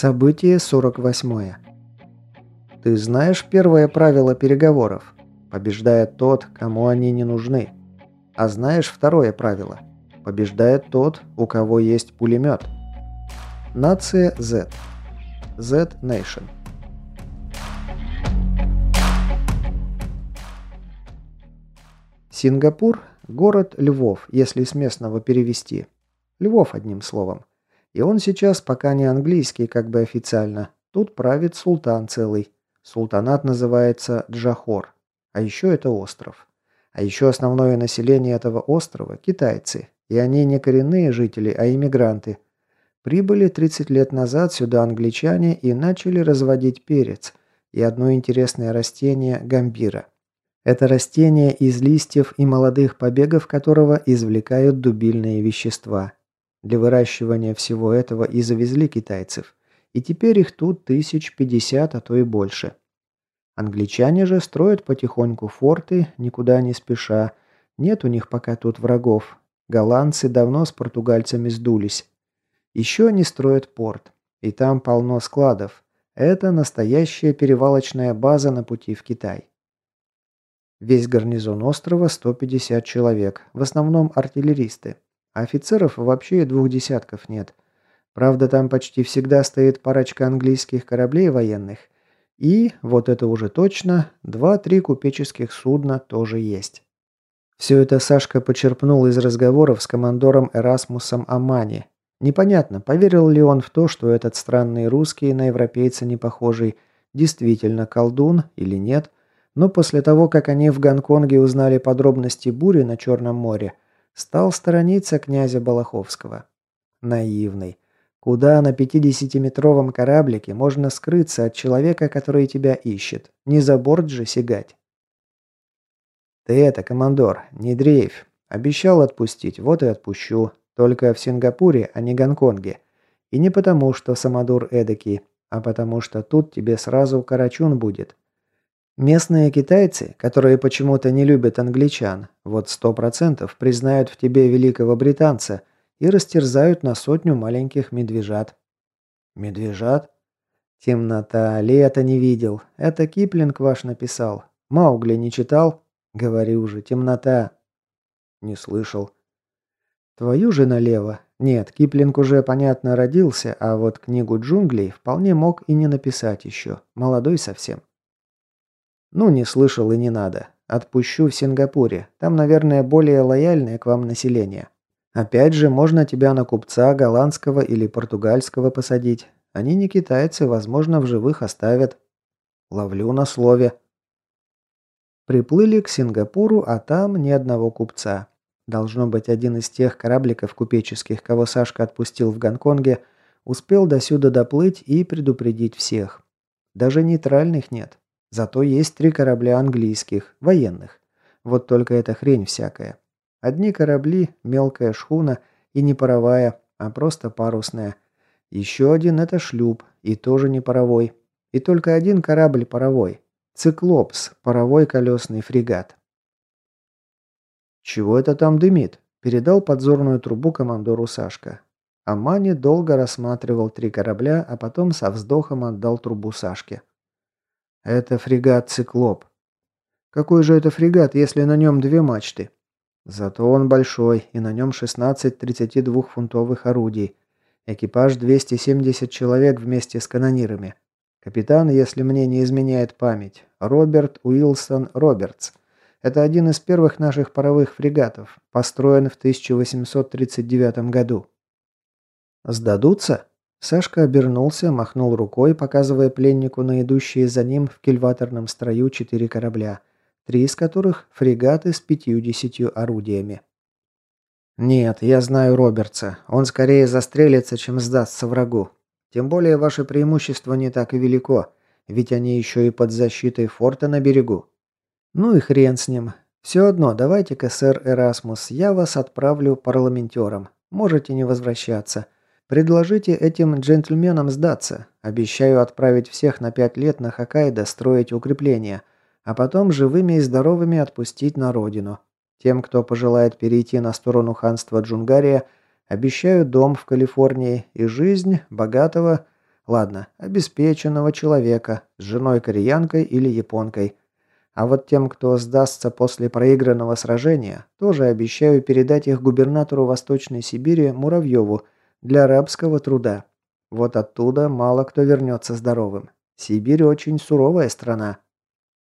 Событие 48. Ты знаешь первое правило переговоров? Побеждает тот, кому они не нужны. А знаешь второе правило? Побеждает тот, у кого есть пулемет. Нация Z. Z Nation. Сингапур – город Львов, если с местного перевести. Львов одним словом. И он сейчас пока не английский, как бы официально. Тут правит султан целый. Султанат называется Джахор. А еще это остров. А еще основное население этого острова – китайцы. И они не коренные жители, а иммигранты. Прибыли 30 лет назад сюда англичане и начали разводить перец. И одно интересное растение – гамбира. Это растение из листьев и молодых побегов которого извлекают дубильные вещества – для выращивания всего этого и завезли китайцев. И теперь их тут тысяч пятьдесят, а то и больше. Англичане же строят потихоньку форты, никуда не спеша. Нет у них пока тут врагов. Голландцы давно с португальцами сдулись. Еще они строят порт. И там полно складов. Это настоящая перевалочная база на пути в Китай. Весь гарнизон острова 150 человек, в основном артиллеристы. Офицеров вообще двух десятков нет. Правда, там почти всегда стоит парочка английских кораблей военных. И, вот это уже точно, два-три купеческих судна тоже есть. Все это Сашка почерпнул из разговоров с командором Эрасмусом Амани. Непонятно, поверил ли он в то, что этот странный русский, на европейца не похожий, действительно колдун или нет, но после того, как они в Гонконге узнали подробности бури на Черном море, Стал сторониться князя Балаховского. Наивный. Куда на 50-метровом кораблике можно скрыться от человека, который тебя ищет? Не за борт же сигать. Ты это, командор, не дрейф. Обещал отпустить, вот и отпущу. Только в Сингапуре, а не Гонконге. И не потому, что самодур эдакий, а потому что тут тебе сразу карачун будет. Местные китайцы, которые почему-то не любят англичан, вот сто процентов признают в тебе великого британца и растерзают на сотню маленьких медвежат. Медвежат? Темнота, лето не видел. Это Киплинг ваш написал. Маугли не читал? Говорю же, темнота. Не слышал. Твою же налево. Нет, Киплинг уже, понятно, родился, а вот книгу джунглей вполне мог и не написать еще. Молодой совсем. «Ну, не слышал и не надо. Отпущу в Сингапуре. Там, наверное, более лояльное к вам население. Опять же, можно тебя на купца голландского или португальского посадить. Они не китайцы, возможно, в живых оставят. Ловлю на слове». Приплыли к Сингапуру, а там ни одного купца. Должно быть, один из тех корабликов купеческих, кого Сашка отпустил в Гонконге, успел досюда доплыть и предупредить всех. Даже нейтральных нет. Зато есть три корабля английских, военных. Вот только это хрень всякая. Одни корабли, мелкая шхуна и не паровая, а просто парусная. Еще один это шлюп, и тоже не паровой. И только один корабль паровой. Циклопс, паровой колесный фрегат. «Чего это там дымит?» – передал подзорную трубу командору Сашка. Амани долго рассматривал три корабля, а потом со вздохом отдал трубу Сашке. Это фрегат «Циклоп». Какой же это фрегат, если на нем две мачты? Зато он большой, и на нем 16 32-фунтовых орудий. Экипаж 270 человек вместе с канонирами. Капитан, если мне не изменяет память, Роберт Уилсон Робертс. Это один из первых наших паровых фрегатов, построен в 1839 году. Сдадутся? Сашка обернулся, махнул рукой, показывая пленнику на идущие за ним в кильваторном строю четыре корабля, три из которых – фрегаты с пятью-десятью орудиями. «Нет, я знаю Робертса. Он скорее застрелится, чем сдастся врагу. Тем более ваше преимущество не так и велико, ведь они еще и под защитой форта на берегу. Ну и хрен с ним. Все одно, давайте-ка, сэр Эрасмус, я вас отправлю парламентером. Можете не возвращаться». Предложите этим джентльменам сдаться. Обещаю отправить всех на пять лет на Хоккайдо строить укрепления, а потом живыми и здоровыми отпустить на родину. Тем, кто пожелает перейти на сторону ханства Джунгария, обещаю дом в Калифорнии и жизнь богатого, Ладно, обеспеченного человека, с женой-кореянкой или японкой. А вот тем, кто сдастся после проигранного сражения, тоже обещаю передать их губернатору Восточной Сибири Муравьеву для рабского труда. Вот оттуда мало кто вернется здоровым. Сибирь очень суровая страна.